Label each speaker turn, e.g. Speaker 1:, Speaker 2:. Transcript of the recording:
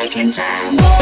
Speaker 1: back in time.